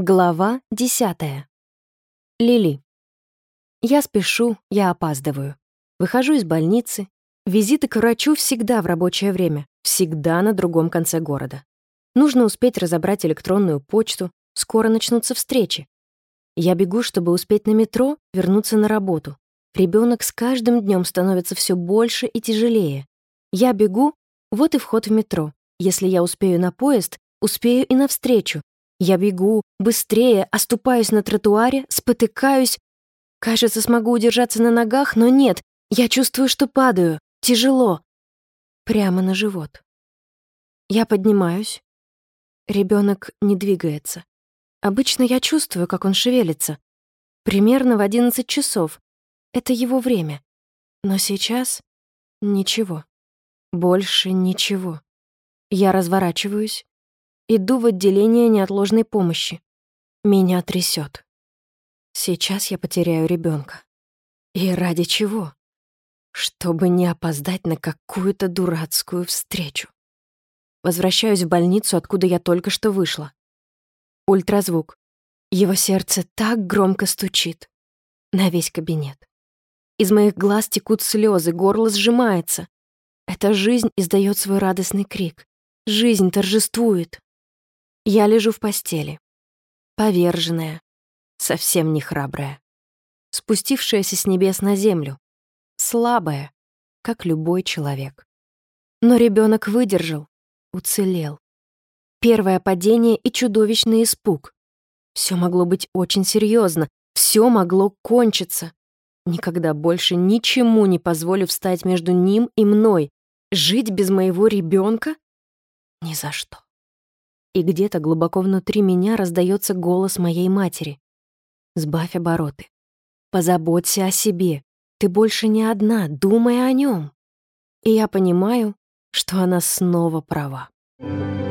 Глава десятая. Лили. Я спешу, я опаздываю. Выхожу из больницы. Визиты к врачу всегда в рабочее время, всегда на другом конце города. Нужно успеть разобрать электронную почту, скоро начнутся встречи. Я бегу, чтобы успеть на метро, вернуться на работу. Ребенок с каждым днем становится все больше и тяжелее. Я бегу, вот и вход в метро. Если я успею на поезд, успею и навстречу, я бегу, быстрее, оступаюсь на тротуаре, спотыкаюсь. Кажется, смогу удержаться на ногах, но нет. Я чувствую, что падаю. Тяжело. Прямо на живот. Я поднимаюсь. Ребенок не двигается. Обычно я чувствую, как он шевелится. Примерно в одиннадцать часов. Это его время. Но сейчас ничего. Больше ничего. Я разворачиваюсь, Иду в отделение неотложной помощи. Меня трясет. Сейчас я потеряю ребенка. И ради чего? Чтобы не опоздать на какую-то дурацкую встречу. Возвращаюсь в больницу, откуда я только что вышла. Ультразвук. Его сердце так громко стучит. На весь кабинет. Из моих глаз текут слезы, горло сжимается. Эта жизнь издает свой радостный крик. Жизнь торжествует. Я лежу в постели. Поверженная, совсем не храбрая. Спустившаяся с небес на землю. Слабая, как любой человек. Но ребенок выдержал, уцелел. Первое падение и чудовищный испуг. Все могло быть очень серьезно, все могло кончиться. Никогда больше ничему не позволю встать между ним и мной. Жить без моего ребенка? Ни за что и где-то глубоко внутри меня раздается голос моей матери. «Сбавь обороты. Позаботься о себе. Ты больше не одна, думай о нем». И я понимаю, что она снова права. Thank you.